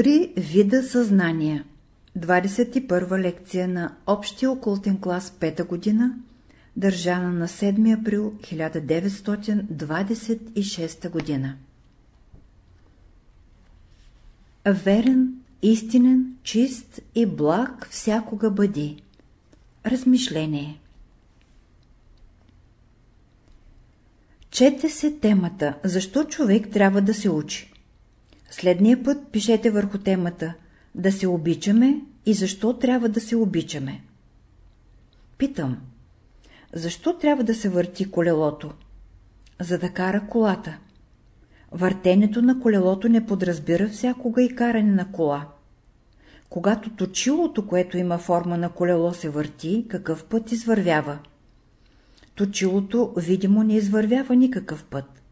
Три вида съзнания 21 лекция на Общия окултен клас 5 година, държана на 7 април 1926 година. Верен, истинен, чист и благ всякога бъди. Размишление Чете се темата «Защо човек трябва да се учи?» Следния път пишете върху темата «Да се обичаме и защо трябва да се обичаме». Питам, защо трябва да се върти колелото? За да кара колата. Въртенето на колелото не подразбира всякога и каране на кола. Когато точилото, което има форма на колело, се върти, какъв път извървява? Точилото, видимо, не извървява никакъв път.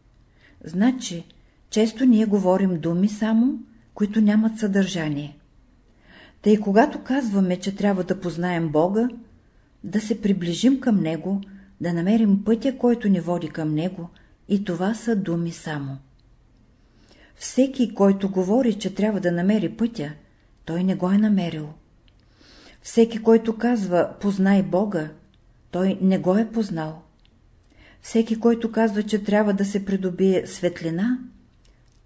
Значи, често ние говорим думи само, които нямат съдържание. Тъй когато казваме, че трябва да познаем Бога, да се приближим към Него, да намерим пътя, който ни води към Него, и това са думи само. Всеки, който говори, че трябва да намери пътя, той не го е намерил. Всеки, който казва «познай Бога», той не го е познал. Всеки, който казва, че трябва да се придобие светлина,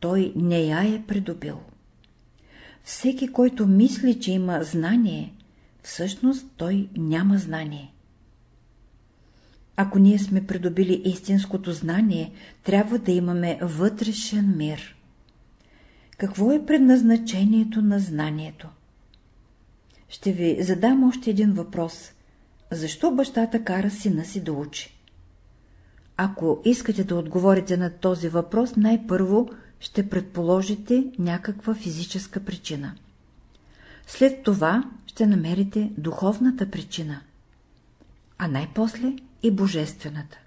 той не я е придобил. Всеки, който мисли, че има знание, всъщност той няма знание. Ако ние сме придобили истинското знание, трябва да имаме вътрешен мир. Какво е предназначението на знанието? Ще ви задам още един въпрос. Защо бащата кара сина си да учи? Ако искате да отговорите на този въпрос, най-първо ще предположите някаква физическа причина. След това ще намерите духовната причина, а най-после и божествената.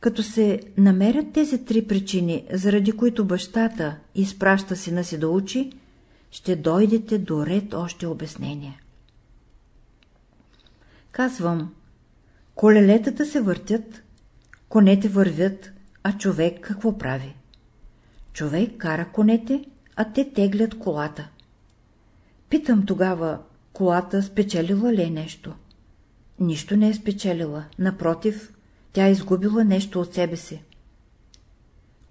Като се намерят тези три причини, заради които бащата изпраща сина си да учи, ще дойдете до ред още обяснения. Казвам, колелетата се въртят, конете вървят, а човек какво прави? Човек кара конете, а те теглят колата. Питам тогава, колата спечелила ли е нещо? Нищо не е спечелила, напротив, тя е изгубила нещо от себе си.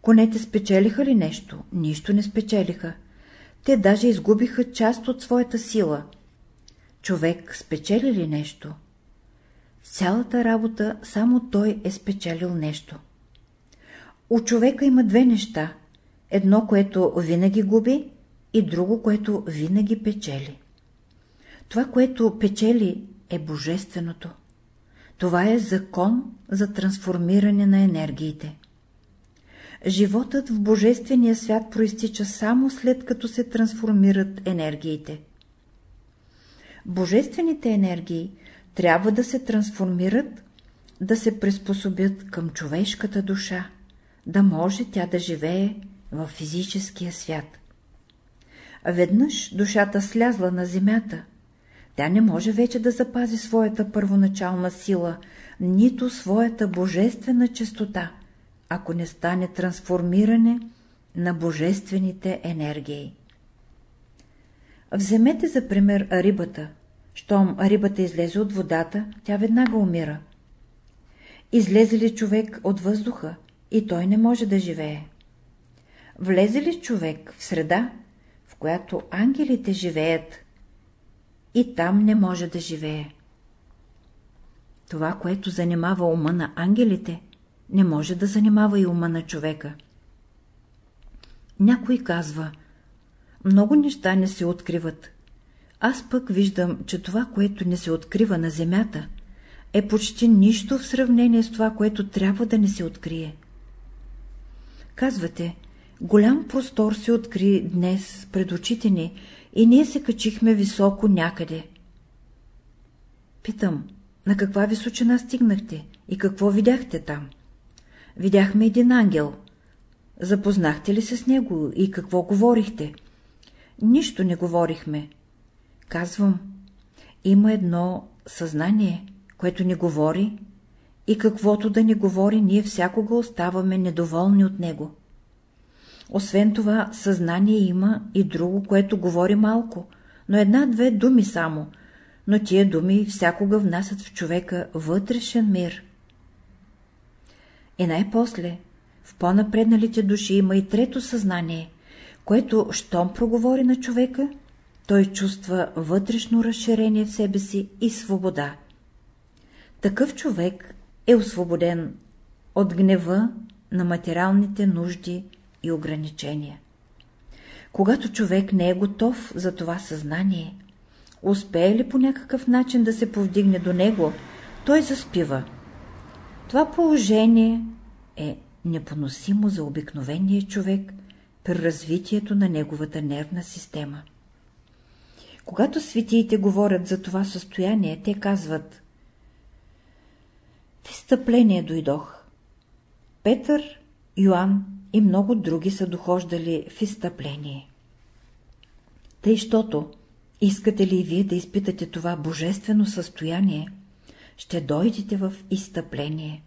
Конете спечелиха ли нещо? Нищо не спечелиха. Те даже изгубиха част от своята сила. Човек спечели ли нещо? Цялата работа само той е спечелил нещо. У човека има две неща. Едно, което винаги губи и друго, което винаги печели. Това, което печели, е божественото. Това е закон за трансформиране на енергиите. Животът в Божествения свят проистича само след като се трансформират енергиите. Божествените енергии трябва да се трансформират, да се приспособят към човешката душа, да може тя да живее в физическия свят. Веднъж душата слязла на земята, тя не може вече да запази своята първоначална сила, нито своята божествена чистота, ако не стане трансформиране на божествените енергии. Вземете за пример рибата. Щом рибата излезе от водата, тя веднага умира. Излезе ли човек от въздуха, и той не може да живее. Влезе ли човек в среда, в която ангелите живеят, и там не може да живее. Това, което занимава ума на ангелите, не може да занимава и ума на човека. Някой казва, много неща не се откриват. Аз пък виждам, че това, което не се открива на земята, е почти нищо в сравнение с това, което трябва да не се открие. Казвате, голям простор се откри днес пред очите ни и ние се качихме високо някъде. Питам, на каква височина стигнахте и какво видяхте там? Видяхме един ангел. Запознахте ли се с него и какво говорихте? Нищо не говорихме. Казвам, има едно съзнание, което ни говори и каквото да ни говори, ние всякога оставаме недоволни от него. Освен това, съзнание има и друго, което говори малко, но една-две думи само, но тия думи всякога внасят в човека вътрешен мир. И най-после, в по-напредналите души има и трето съзнание, което, щом проговори на човека, той чувства вътрешно разширение в себе си и свобода. Такъв човек е освободен от гнева на материалните нужди и ограничения. Когато човек не е готов за това съзнание, успее ли по някакъв начин да се повдигне до него, той заспива. Това положение е непоносимо за обикновения човек при развитието на неговата нервна система. Когато светиите говорят за това състояние, те казват В изтъпление дойдох. Петър, Йоанн и много други са дохождали в изтъпление. Тъй, щото, искате ли и вие да изпитате това божествено състояние, ще дойдете в изтъпление.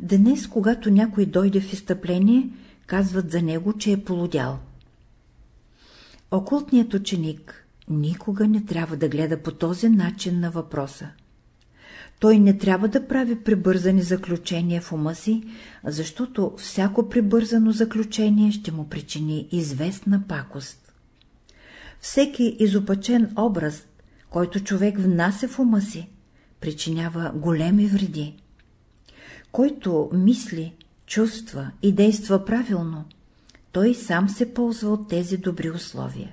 Днес, когато някой дойде в изтъпление, казват за него, че е полудял. Окултният ученик никога не трябва да гледа по този начин на въпроса. Той не трябва да прави прибързани заключения в ума си, защото всяко прибързано заключение ще му причини известна пакост. Всеки изопачен образ, който човек внася в ума си, причинява големи вреди. Който мисли, чувства и действа правилно, той сам се ползва от тези добри условия.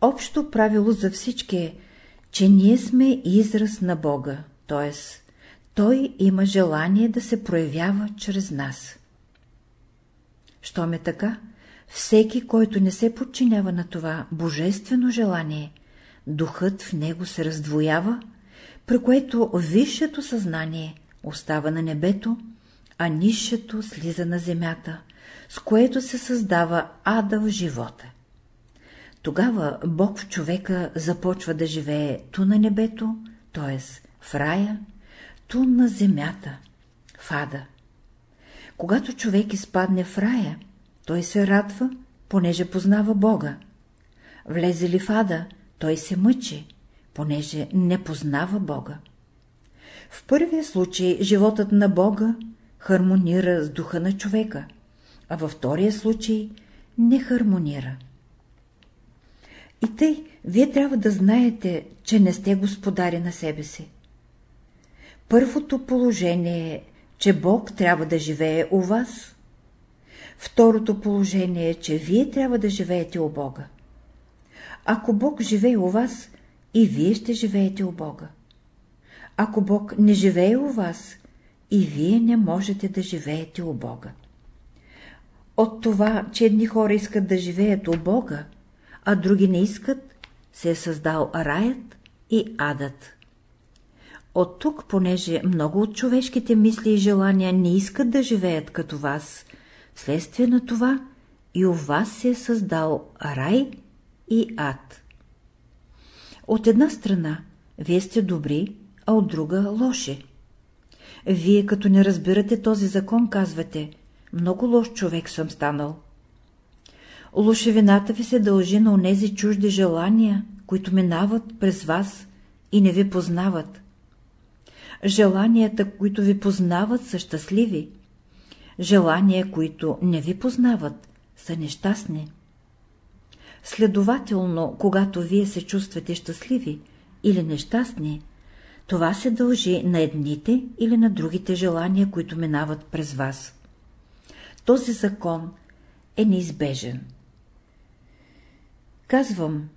Общо правило за всички е, че ние сме израз на Бога, т.е. Той има желание да се проявява чрез нас. Щом е така, всеки, който не се подчинява на това божествено желание, духът в него се раздвоява, при което висшето съзнание остава на небето, а нишето слиза на земята, с което се създава ада в живота. Тогава Бог в човека започва да живее ту на небето, т.е. в рая, ту на земята, в ада. Когато човек изпадне в рая, той се радва, понеже познава Бога. Влезе ли в ада, той се мъчи, понеже не познава Бога. В първия случай животът на Бога хармонира с духа на човека, а във втория случай не хармонира. И тъй, вие трябва да знаете, че не сте господари на себе си. Първото положение е, че Бог трябва да живее у вас. Второто положение е, че вие трябва да живеете у Бога. Ако Бог живее у вас, и вие ще живеете у Бога. Ако Бог не живее у вас, и вие не можете да живеете у Бога. От това, че едни хора искат да живеят у Бога, а други не искат, се е създал раят и адът. От тук, понеже много от човешките мисли и желания не искат да живеят като вас, вследствие на това и у вас се е създал рай и ад. От една страна, вие сте добри, а от друга лоши. Вие, като не разбирате този закон, казвате, много лош човек съм станал. Лошевината ви се дължи на онези чужди желания, които минават през вас и не ви познават. Желанията, които ви познават, са щастливи. Желания, които не ви познават, са нещастни. Следователно, когато вие се чувствате щастливи или нещастни, това се дължи на едните или на другите желания, които минават през вас. Този закон е неизбежен. Казвам,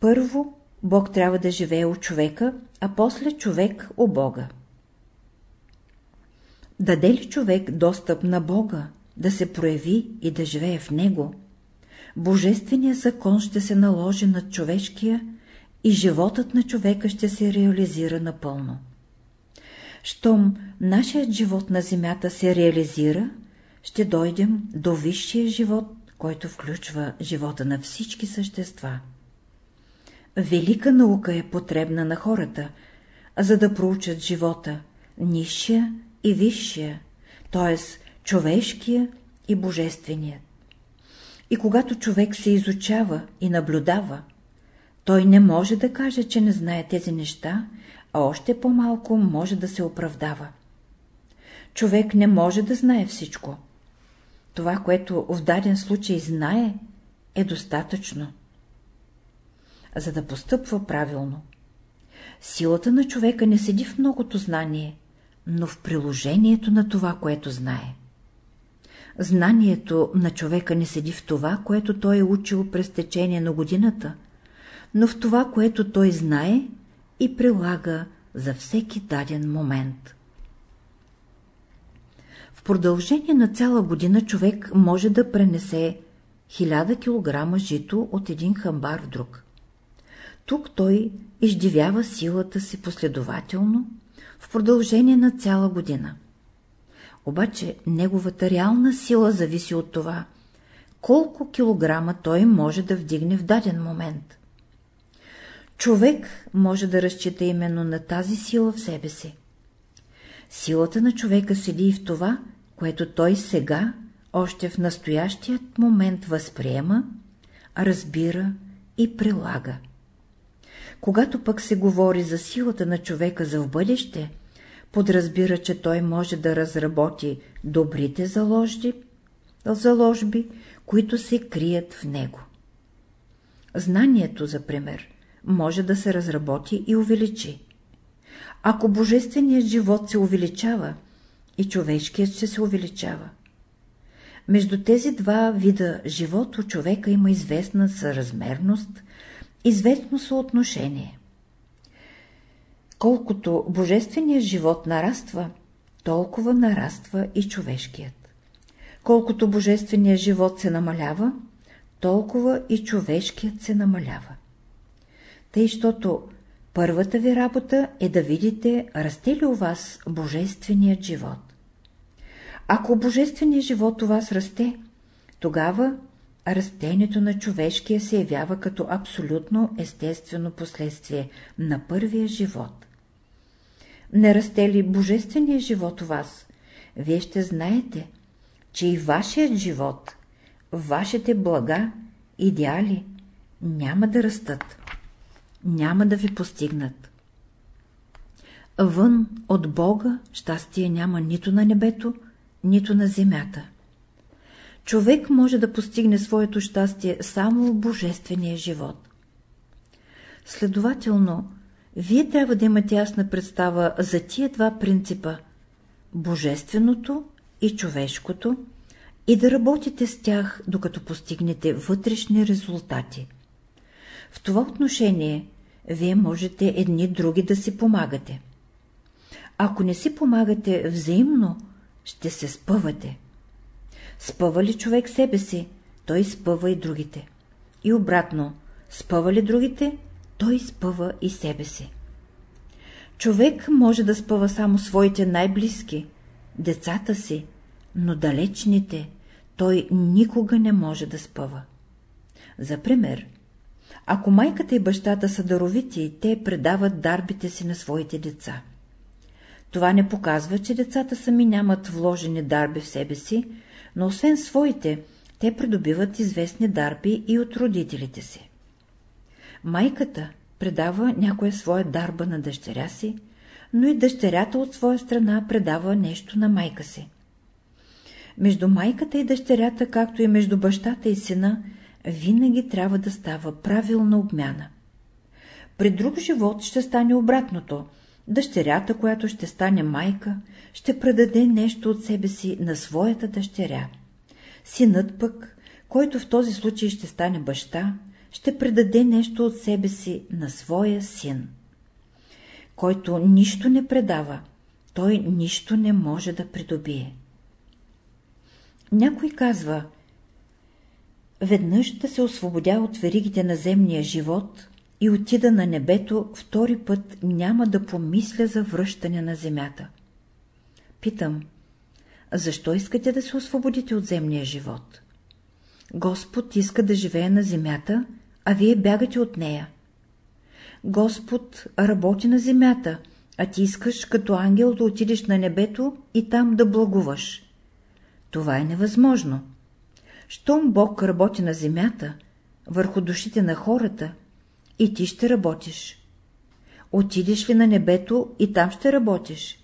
първо Бог трябва да живее у човека, а после човек у Бога. Даде ли човек достъп на Бога, да се прояви и да живее в Него, Божественият закон ще се наложи над човешкия и животът на човека ще се реализира напълно. Щом нашият живот на земята се реализира, ще дойдем до висшия живот, който включва живота на всички същества. Велика наука е потребна на хората, за да проучат живота, нисшия и висшия, т.е. човешкия и Божественият. И когато човек се изучава и наблюдава, той не може да каже, че не знае тези неща, а още по-малко може да се оправдава. Човек не може да знае всичко. Това, което в даден случай знае, е достатъчно. За да постъпва правилно. Силата на човека не седи в многото знание, но в приложението на това, което знае. Знанието на човека не седи в това, което той е учил през течение на годината, но в това, което той знае и прилага за всеки даден момент. Продължение на цяла година човек може да пренесе 1000 кг жито от един хамбар в друг. Тук той издивява силата си последователно в продължение на цяла година. Обаче неговата реална сила зависи от това, колко килограма той може да вдигне в даден момент. Човек може да разчита именно на тази сила в себе си. Силата на човека седи и в това, което той сега, още в настоящият момент възприема, разбира и прилага. Когато пък се говори за силата на човека за в бъдеще, подразбира, че той може да разработи добрите заложби, заложби, които се крият в него. Знанието, за пример, може да се разработи и увеличи. Ако божественият живот се увеличава, и човешкият ще се увеличава. Между тези два вида живот у човека има известна съразмерност, известно съотношение. Колкото божественият живот нараства, толкова нараства и човешкият. Колкото божественият живот се намалява, толкова и човешкият се намалява. Тъй, щото първата ви работа е да видите, расте ли у вас божественият живот. Ако божественият живот у вас расте, тогава растението на човешкия се явява като абсолютно естествено последствие на първия живот. Не расте ли божественият живот у вас, вие ще знаете, че и вашият живот, вашите блага, идеали няма да растат, няма да ви постигнат. Вън от Бога щастие няма нито на небето, нито на земята. Човек може да постигне своето щастие само в божествения живот. Следователно, вие трябва да имате ясна представа за тия два принципа – божественото и човешкото, и да работите с тях, докато постигнете вътрешни резултати. В това отношение вие можете едни други да си помагате. Ако не си помагате взаимно, ще се спъвате. Спъва ли човек себе си, той спъва и другите. И обратно, спъва ли другите, той спъва и себе си. Човек може да спъва само своите най-близки, децата си, но далечните той никога не може да спъва. За пример, ако майката и бащата са даровити, те предават дарбите си на своите деца. Това не показва, че децата сами нямат вложени дарби в себе си, но освен своите, те придобиват известни дарби и от родителите си. Майката предава някоя своя дарба на дъщеря си, но и дъщерята от своя страна предава нещо на майка си. Между майката и дъщерята, както и между бащата и сина, винаги трябва да става правилна обмяна. При друг живот ще стане обратното – дъщерята, която ще стане майка, ще предаде нещо от себе си на своята дъщеря. Синът пък, който в този случай ще стане баща, ще предаде нещо от себе си на своя син. Който нищо не предава, той нищо не може да придобие. Някой казва, веднъж да се освободя от веригите на земния живот, и отида на небето, втори път няма да помисля за връщане на земята. Питам, защо искате да се освободите от земния живот? Господ иска да живее на земята, а вие бягате от нея. Господ работи на земята, а ти искаш като ангел да отидеш на небето и там да благуваш. Това е невъзможно. Щом Бог работи на земята, върху душите на хората, и ти ще работиш. Отидеш ли на небето и там ще работиш.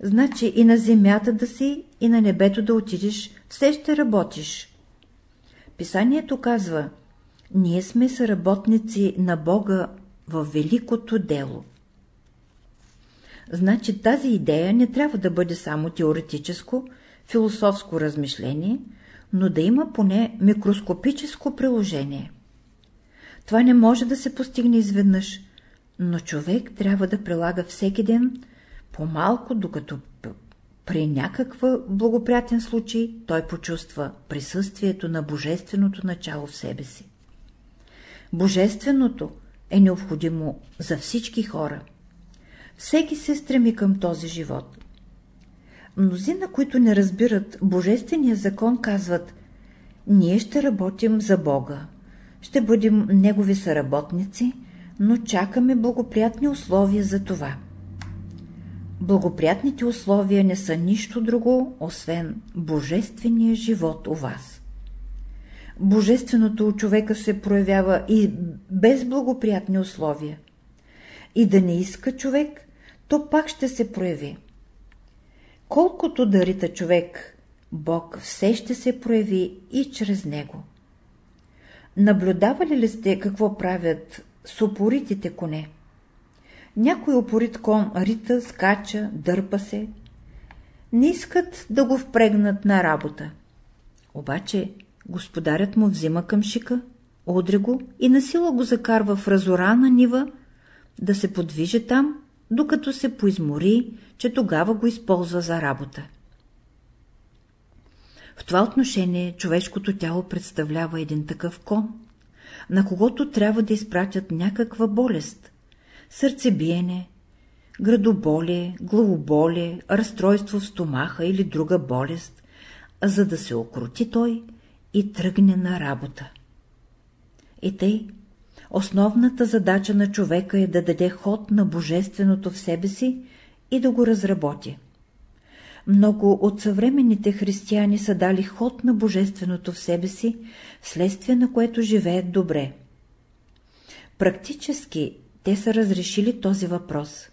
Значи и на земята да си, и на небето да отидеш, все ще работиш. Писанието казва, ние сме съработници на Бога в великото дело. Значи тази идея не трябва да бъде само теоретическо, философско размишление, но да има поне микроскопическо приложение. Това не може да се постигне изведнъж, но човек трябва да прилага всеки ден по-малко, докато при някаква благоприятен случай той почувства присъствието на божественото начало в себе си. Божественото е необходимо за всички хора. Всеки се стреми към този живот. Мнозина, които не разбират Божествения закон, казват Ние ще работим за Бога, ще бъдем Негови съработници, но чакаме благоприятни условия за това. Благоприятните условия не са нищо друго, освен Божествения живот у вас. Божественото у човека се проявява и без благоприятни условия. И да не иска човек, то пак ще се прояви. Колкото дарита човек, Бог все ще се прояви и чрез него. Наблюдавали ли сте какво правят с упоритите коне? Някой упорит кон рита, скача, дърпа се. Не искат да го впрегнат на работа. Обаче господарят му взима към шика, одри го и насила го закарва в разорана нива, да се подвижи там, докато се поизмори, че тогава го използва за работа. В това отношение човешкото тяло представлява един такъв кон, на когото трябва да изпратят някаква болест, сърцебиене, градоболие, главоболие, разстройство в стомаха или друга болест, за да се окрути той и тръгне на работа. И тъй, основната задача на човека е да даде ход на божественото в себе си и да го разработи. Много от съвременните християни са дали ход на божественото в себе си, вследствие на което живеят добре. Практически те са разрешили този въпрос.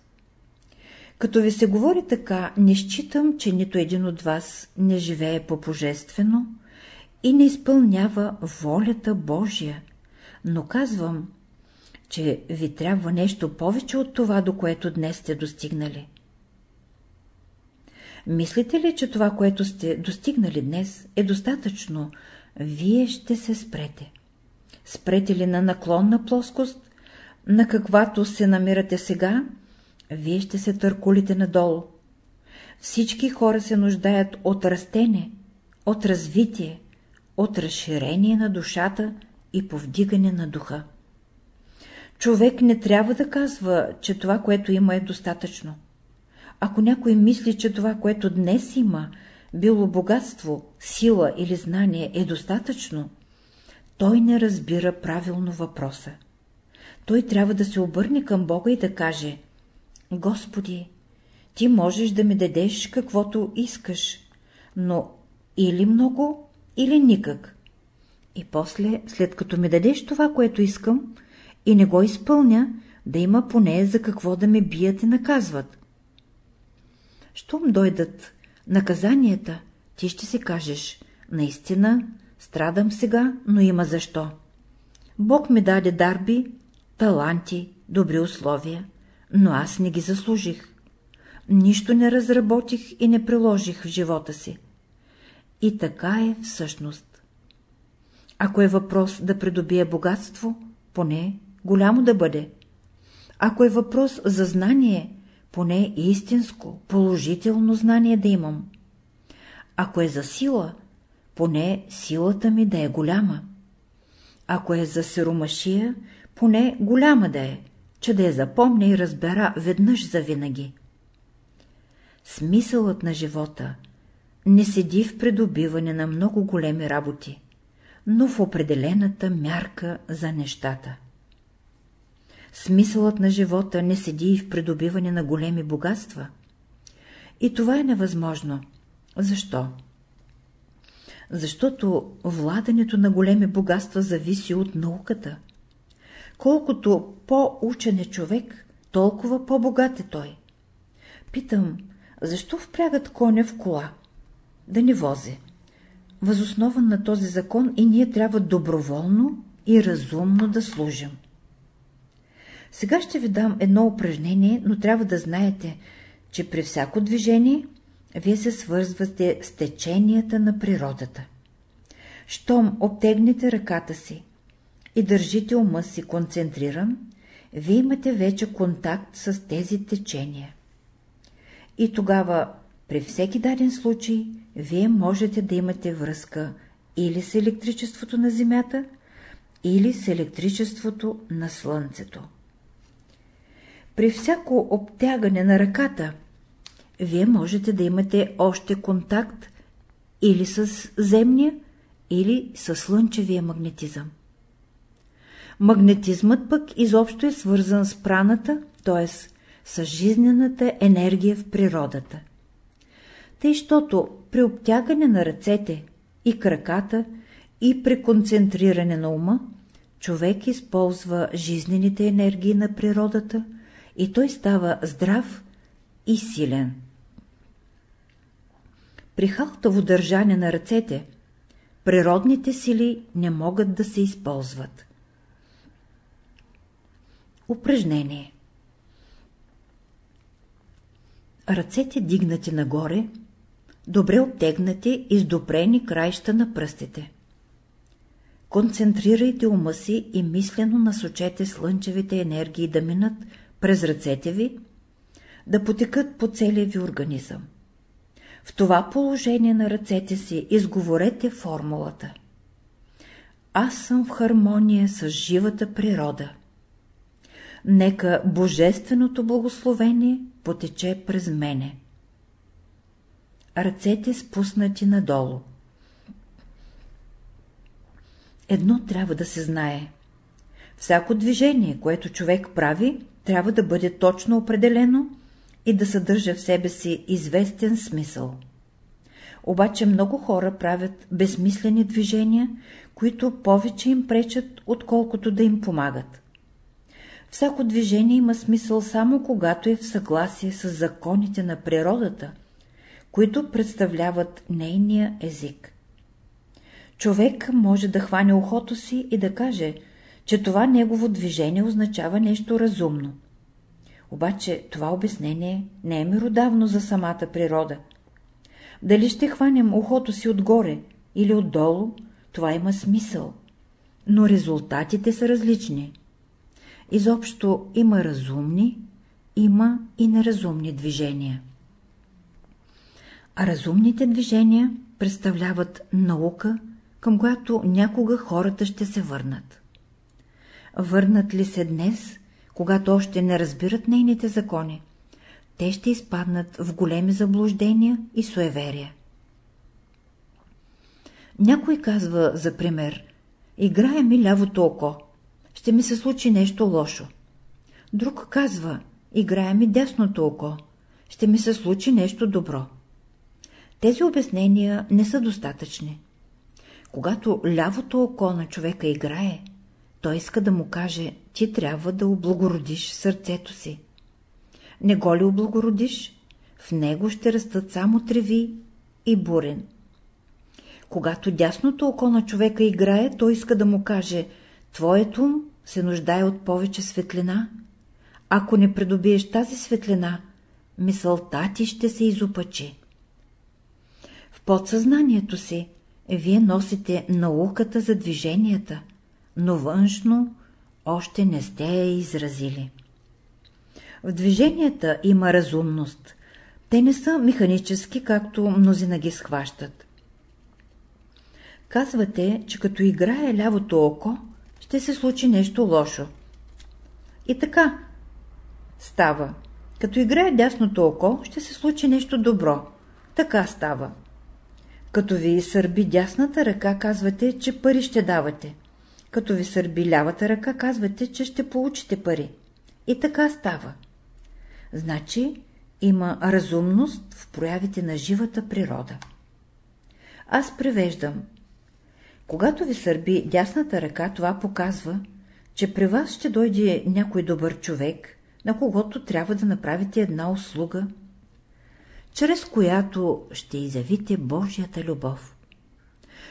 Като ви се говори така, не считам, че нито един от вас не живее по-божествено и не изпълнява волята Божия, но казвам, че ви трябва нещо повече от това, до което днес сте достигнали. Мислите ли, че това, което сте достигнали днес, е достатъчно? Вие ще се спрете. Спрете ли на наклонна плоскост, на каквато се намирате сега, вие ще се търкулите надолу. Всички хора се нуждаят от растене, от развитие, от разширение на душата и повдигане на духа. Човек не трябва да казва, че това, което има е достатъчно. Ако някой мисли, че това, което днес има, било богатство, сила или знание е достатъчно, той не разбира правилно въпроса той трябва да се обърне към Бога и да каже Господи, ти можеш да ми дадеш каквото искаш, но или много, или никак. И после, след като ми дадеш това, което искам, и не го изпълня, да има поне за какво да ме бият и наказват. Щом дойдат наказанията, ти ще си кажеш, наистина, страдам сега, но има защо. Бог ми даде дарби, таланти, добри условия, но аз не ги заслужих. Нищо не разработих и не приложих в живота си. И така е всъщност. Ако е въпрос да придобие богатство, поне голямо да бъде. Ако е въпрос за знание, поне истинско, положително знание да имам. Ако е за сила, поне силата ми да е голяма. Ако е за сиромашия, поне голяма да е, че да я запомня и разбера веднъж за винаги. Смисълът на живота не седи в придобиване на много големи работи, но в определената мярка за нещата. Смисълът на живота не седи и в придобиване на големи богатства. И това е невъзможно. Защо? защото владането на големи богатства зависи от науката. Колкото по-учен е човек, толкова по-богат е той. Питам, защо впрягат коня в кола? Да ни вози. Възоснова на този закон и ние трябва доброволно и разумно да служим. Сега ще ви дам едно упражнение, но трябва да знаете, че при всяко движение вие се свързвате с теченията на природата. Щом обтегнете ръката си и държите ума си концентриран, вие имате вече контакт с тези течения. И тогава, при всеки даден случай, вие можете да имате връзка или с електричеството на Земята, или с електричеството на Слънцето. При всяко обтягане на ръката, вие можете да имате още контакт или с земния, или с слънчевия магнетизъм. Магнетизмът пък изобщо е свързан с праната, т.е. с жизнената енергия в природата. Тъй, щото при обтягане на ръцете и краката и при концентриране на ума, човек използва жизнените енергии на природата и той става здрав и силен. При халтаво държане на ръцете, природните сили не могат да се използват. Упражнение Ръцете дигнати нагоре, добре обтегнати и с допрени краища на пръстите. Концентрирайте ума си и мислено насочете слънчевите енергии да минат през ръцете ви, да потекат по целия ви организъм. В това положение на ръцете си изговорете формулата. Аз съм в хармония с живата природа. Нека божественото благословение потече през мене. Ръцете спуснати надолу. Едно трябва да се знае. Всяко движение, което човек прави, трябва да бъде точно определено и да съдържа в себе си известен смисъл. Обаче много хора правят безмислени движения, които повече им пречат, отколкото да им помагат. Всяко движение има смисъл само когато е в съгласие с законите на природата, които представляват нейния език. Човек може да хване ухото си и да каже, че това негово движение означава нещо разумно. Обаче това обяснение не е меродавно за самата природа. Дали ще хванем ухото си отгоре или отдолу, това има смисъл. Но резултатите са различни. Изобщо има разумни, има и неразумни движения. А разумните движения представляват наука, към която някога хората ще се върнат. Върнат ли се днес, когато още не разбират нейните закони, те ще изпаднат в големи заблуждения и суеверия. Някой казва, за пример, играе ми лявото око, ще ми се случи нещо лошо. Друг казва, играе ми дясното око, ще ми се случи нещо добро. Тези обяснения не са достатъчни. Когато лявото око на човека играе, той иска да му каже, ти трябва да облагородиш сърцето си. Не го ли облагородиш, в него ще растат само треви и бурен. Когато дясното око на човека играе, той иска да му каже, твоето ум се нуждае от повече светлина. Ако не придобиеш тази светлина, мисълта ти ще се изопачи. В подсъзнанието си вие носите науката за движенията, но външно още не сте я изразили. В движенията има разумност. Те не са механически, както мнозина ги схващат. Казвате, че като играе лявото око, ще се случи нещо лошо. И така става. Като играе дясното око, ще се случи нещо добро. Така става. Като ви сърби дясната ръка, казвате, че пари ще давате. Като ви сърби лявата ръка, казвате, че ще получите пари. И така става. Значи има разумност в проявите на живата природа. Аз превеждам. Когато ви сърби дясната ръка, това показва, че при вас ще дойде някой добър човек, на когото трябва да направите една услуга, чрез която ще изявите Божията любов.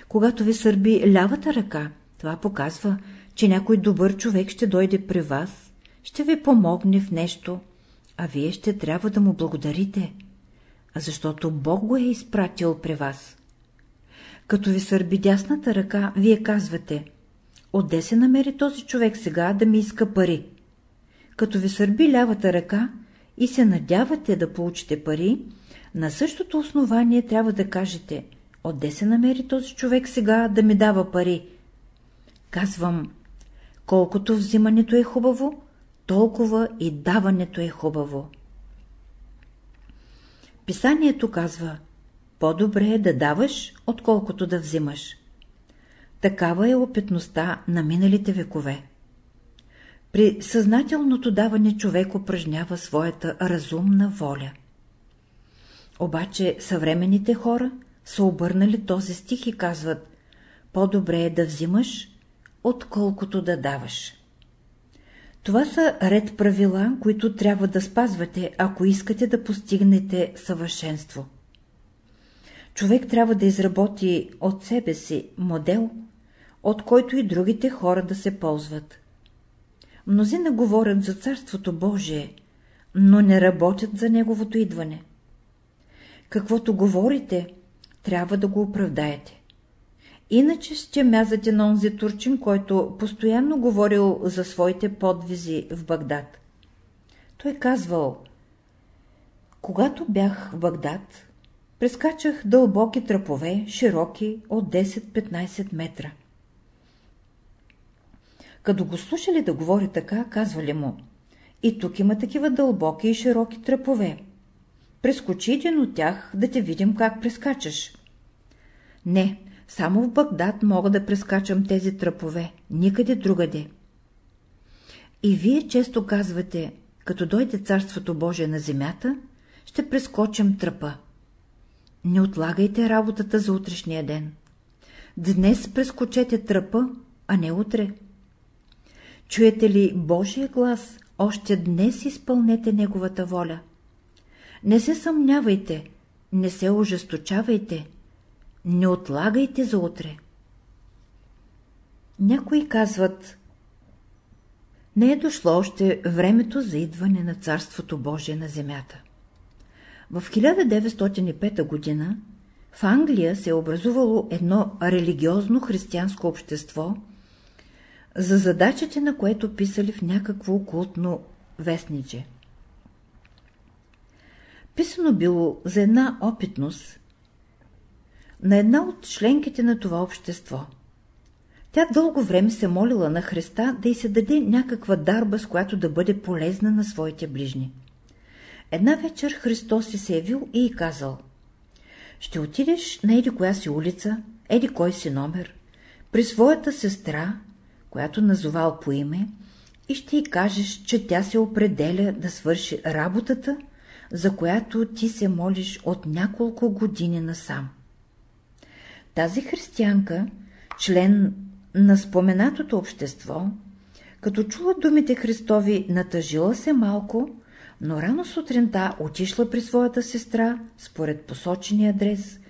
Когато ви сърби лявата ръка, това показва, че някой добър човек ще дойде при вас, ще ви помогне в нещо, а вие ще трябва да му благодарите, защото Бог го е изпратил при вас. Като ви сърби дясната ръка, вие казвате, отде се намери този човек сега да ми иска пари. Като ви сърби лявата ръка и се надявате да получите пари, на същото основание трябва да кажете, отде се намери този човек сега да ми дава пари. Казвам, колкото взимането е хубаво, толкова и даването е хубаво. Писанието казва, по-добре е да даваш, отколкото да взимаш. Такава е опитността на миналите векове. При съзнателното даване човек упражнява своята разумна воля. Обаче съвременните хора са обърнали този стих и казват по-добре е да взимаш, отколкото да даваш. Това са ред правила, които трябва да спазвате, ако искате да постигнете съвършенство. Човек трябва да изработи от себе си модел, от който и другите хора да се ползват. Мнозина говорят за Царството Божие, но не работят за Неговото идване. Каквото говорите, трябва да го оправдаете. Иначе ще мязате на онзи турчин, който постоянно говорил за своите подвизи в Багдад. Той казвал, когато бях в Багдад, прескачах дълбоки тръпове, широки от 10-15 метра. Като го слушали да говори така, казвали му, и тук има такива дълбоки и широки тръпове. Прескочи един от тях, да те видим как прескачаш. Не, само в Багдад мога да прескачам тези тръпове, никъде другаде. И вие често казвате, като дойде Царството Божие на земята, ще прескочим тръпа. Не отлагайте работата за утрешния ден. Днес прескочете тръпа, а не утре. Чуете ли Божия глас, още днес изпълнете Неговата воля. Не се съмнявайте, не се ожесточавайте, не отлагайте за утре. Някои казват, не е дошло още времето за идване на Царството Божие на земята. В 1905 година в Англия се е образувало едно религиозно християнско общество, за задачите на което писали в някакво окултно вестниче. Писано било за една опитност на една от членките на това общество. Тя дълго време се молила на Христа да й се даде някаква дарба, с която да бъде полезна на своите ближни. Една вечер Христос се явил и й казал Ще отидеш на еди коя си улица, еди кой си номер, при своята сестра, която назовал по име, и ще й кажеш, че тя се определя да свърши работата, за която ти се молиш от няколко години насам. Тази християнка, член на споменатото общество, като чула думите Христови, натъжила се малко, но рано сутринта отишла при своята сестра, според посочения адрес,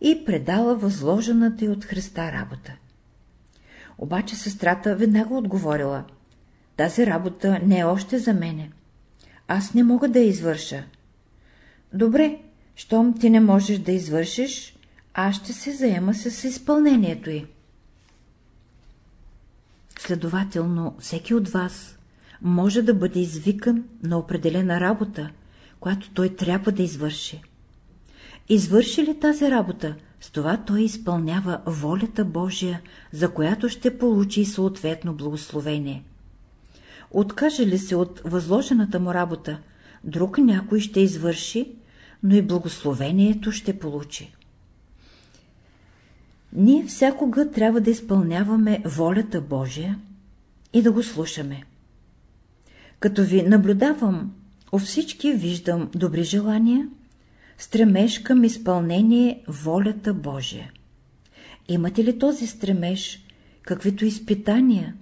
и предала възложената й от Христа работа. Обаче сестрата веднага отговорила, тази работа не е още за мене. Аз не мога да я извърша. Добре, щом ти не можеш да извършиш, аз ще се заема с изпълнението й. Следователно, всеки от вас може да бъде извикан на определена работа, която той трябва да извърши. Извърши ли тази работа, с това той изпълнява волята Божия, за която ще получи съответно благословение. Откаже ли се от възложената му работа, друг някой ще извърши, но и благословението ще получи. Ние всякога трябва да изпълняваме волята Божия и да го слушаме. Като ви наблюдавам, у всички виждам добри желания, стремеж към изпълнение волята Божия. Имате ли този стремеж, каквито изпитания,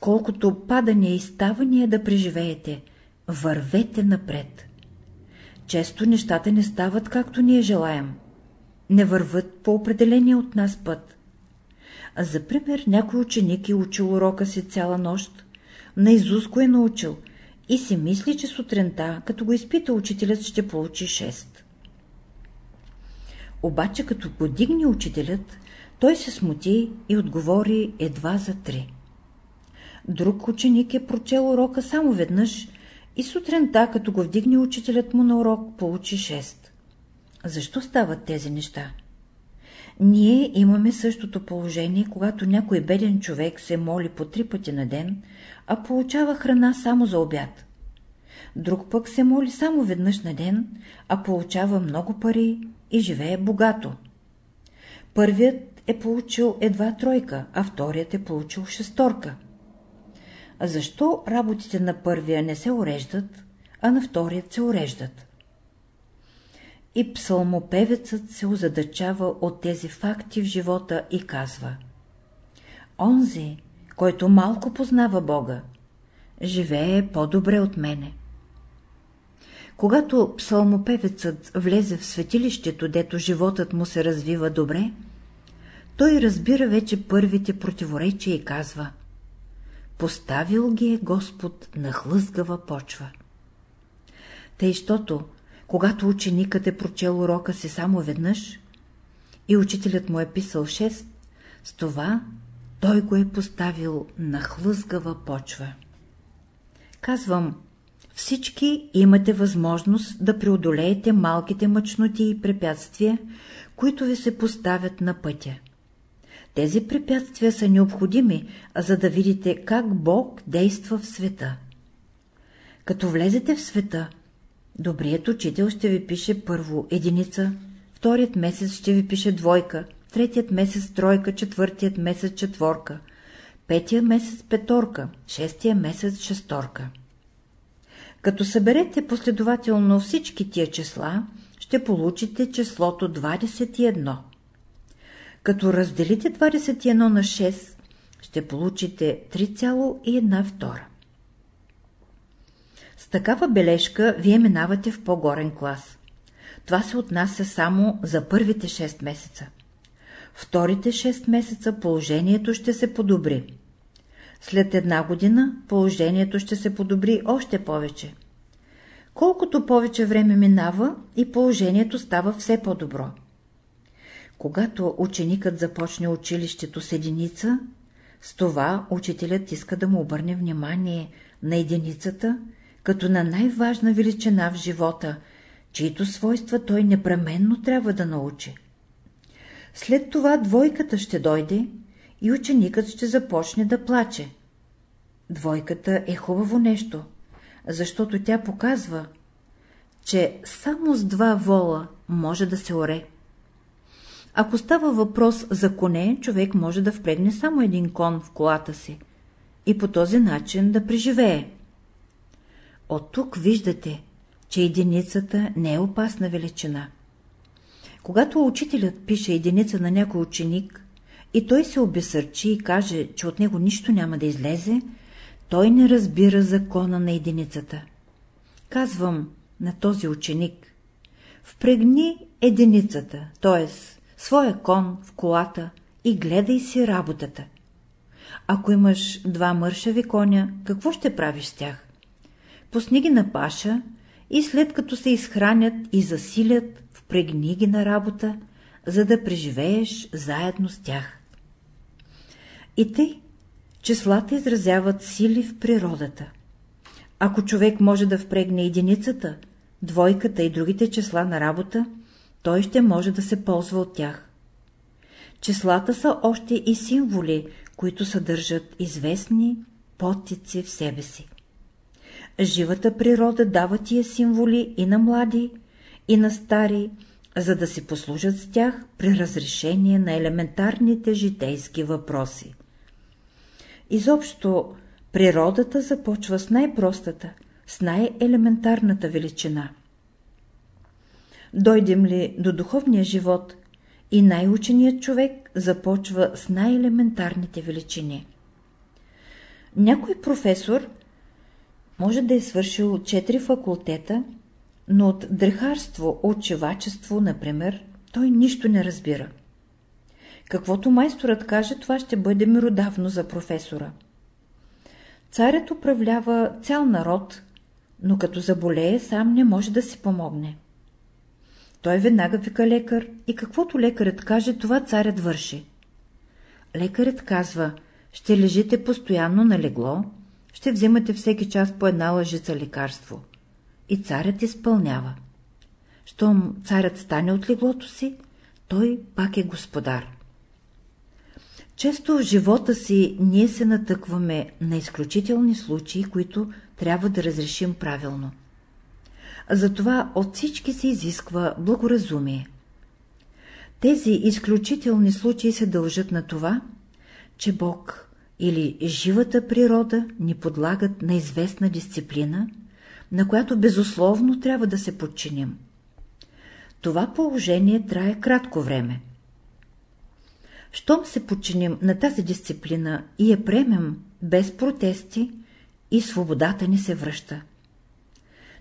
колкото падания и ставания да преживеете, вървете напред. Често нещата не стават както ние желаем. Не върват по определения от нас път. А за пример някой ученик е учил урока си цяла нощ, наизуст го е научил и си мисли, че сутринта, като го изпита учителят, ще получи 6. Обаче като го дигне учителят, той се смути и отговори едва за три. Друг ученик е прочел урока само веднъж и сутринта, като го вдигне учителят му на урок, получи 6. Защо стават тези неща? Ние имаме същото положение, когато някой беден човек се моли по три пъти на ден, а получава храна само за обяд. Друг пък се моли само веднъж на ден, а получава много пари и живее богато. Първият е получил едва тройка, а вторият е получил шесторка. Защо работите на първия не се уреждат, а на вторият се уреждат? И псалмопевецът се озадачава от тези факти в живота и казва Онзи, който малко познава Бога, живее по-добре от мене. Когато псалмопевецът влезе в светилището, дето животът му се развива добре, той разбира вече първите противоречия и казва Поставил ги е Господ на хлъзгава почва. Тъй, щото, когато ученикът е прочел урока си само веднъж и учителят му е писал 6, с това той го е поставил на хлъзгава почва. Казвам, всички имате възможност да преодолеете малките мъчноти и препятствия, които ви се поставят на пътя. Тези препятствия са необходими, за да видите как Бог действа в света. Като влезете в света, добрият учител ще ви пише първо единица, вторият месец ще ви пише двойка, третият месец тройка, четвъртият месец четворка, петия месец петорка, шестия месец шесторка. Като съберете последователно всички тия числа, ще получите числото 21. Като разделите 21 на 6, ще получите 3,1 втора. С такава бележка вие минавате в по-горен клас. Това се отнася само за първите 6 месеца. Вторите 6 месеца положението ще се подобри. След една година положението ще се подобри още повече. Колкото повече време минава и положението става все по-добро. Когато ученикът започне училището с единица, с това учителят иска да му обърне внимание на единицата, като на най-важна величина в живота, чието свойства той непременно трябва да научи. След това двойката ще дойде и ученикът ще започне да плаче. Двойката е хубаво нещо, защото тя показва, че само с два вола може да се оре. Ако става въпрос за коне, човек може да впрегне само един кон в колата си и по този начин да преживее. От тук виждате, че единицата не е опасна величина. Когато учителят пише единица на някой ученик и той се обесърчи и каже, че от него нищо няма да излезе, той не разбира закона на единицата. Казвам на този ученик, впрегни единицата, т.е своя кон в колата и гледай си работата. Ако имаш два мършави коня, какво ще правиш с тях? Пусни ги на паша и след като се изхранят и засилят, впрегни ги на работа, за да преживееш заедно с тях. И тъй, числата изразяват сили в природата. Ако човек може да впрегне единицата, двойката и другите числа на работа, той ще може да се ползва от тях. Числата са още и символи, които съдържат известни подтици в себе си. Живата природа дава тия символи и на млади, и на стари, за да си послужат с тях при разрешение на елементарните житейски въпроси. Изобщо, природата започва с най-простата, с най-елементарната величина. Дойдем ли до духовния живот и най-ученият човек започва с най-елементарните величини. Някой професор може да е свършил четири факултета, но от дрехарство, от чевачество, например, той нищо не разбира. Каквото майсторът каже, това ще бъде миродавно за професора. Царят управлява цял народ, но като заболее, сам не може да си помогне. Той веднага вика лекар и каквото лекарът каже, това царят върши. Лекарът казва, ще лежите постоянно на легло, ще взимате всеки час по една лъжица лекарство. И царят изпълнява. Щом царят стане от леглото си, той пак е господар. Често в живота си ние се натъкваме на изключителни случаи, които трябва да разрешим правилно. Затова от всички се изисква благоразумие. Тези изключителни случаи се дължат на това, че Бог или живата природа ни подлагат на известна дисциплина, на която безусловно трябва да се подчиним. Това положение трае кратко време. Щом се подчиним на тази дисциплина и я приемем без протести, и свободата ни се връща.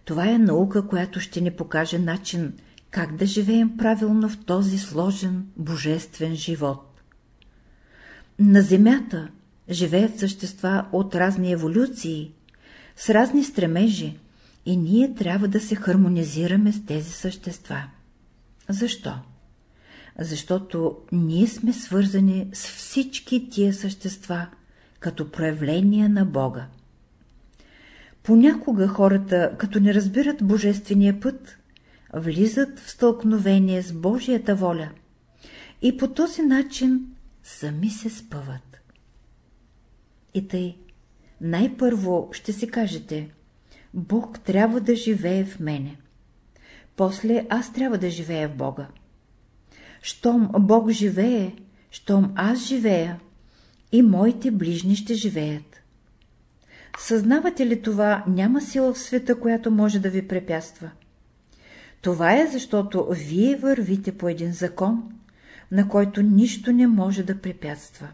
Това е наука, която ще ни покаже начин как да живеем правилно в този сложен, божествен живот. На Земята живеят същества от разни еволюции, с разни стремежи, и ние трябва да се хармонизираме с тези същества. Защо? Защото ние сме свързани с всички тия същества, като проявления на Бога. Понякога хората, като не разбират божествения път, влизат в стълкновение с Божията воля и по този начин сами се спъват. И тъй, най-първо ще си кажете, Бог трябва да живее в мене. После аз трябва да живея в Бога. Щом Бог живее, щом аз живея, и моите ближни ще живеят. Съзнавате ли това, няма сила в света, която може да ви препятства? Това е защото вие вървите по един закон, на който нищо не може да препятства.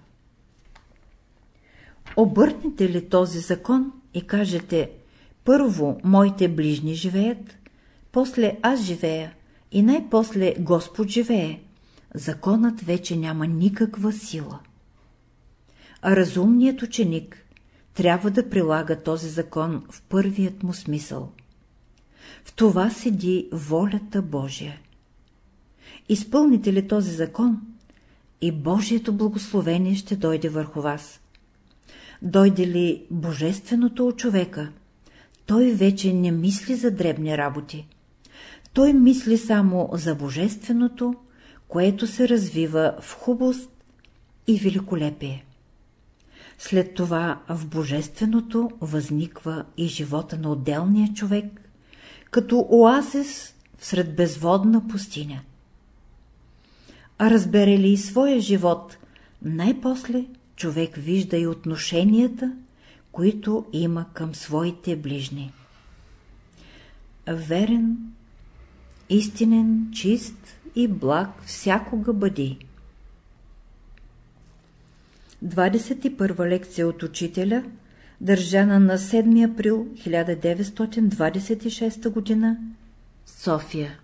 Обърнете ли този закон и кажете, първо моите ближни живеят, после аз живея и най-после Господ живее, законът вече няма никаква сила. А разумният ученик трябва да прилага този закон в първият му смисъл. В това седи волята Божия. Изпълните ли този закон, и Божието благословение ще дойде върху вас. Дойде ли Божественото от човека, той вече не мисли за дребни работи. Той мисли само за Божественото, което се развива в хубост и великолепие. След това в Божественото възниква и живота на отделния човек, като оазис всред безводна пустиня. А разбере ли и своя живот, най-после човек вижда и отношенията, които има към своите ближни. Верен, истинен, чист и благ всякога бъди. 21 лекция от учителя, държана на 7 април 1926 г. София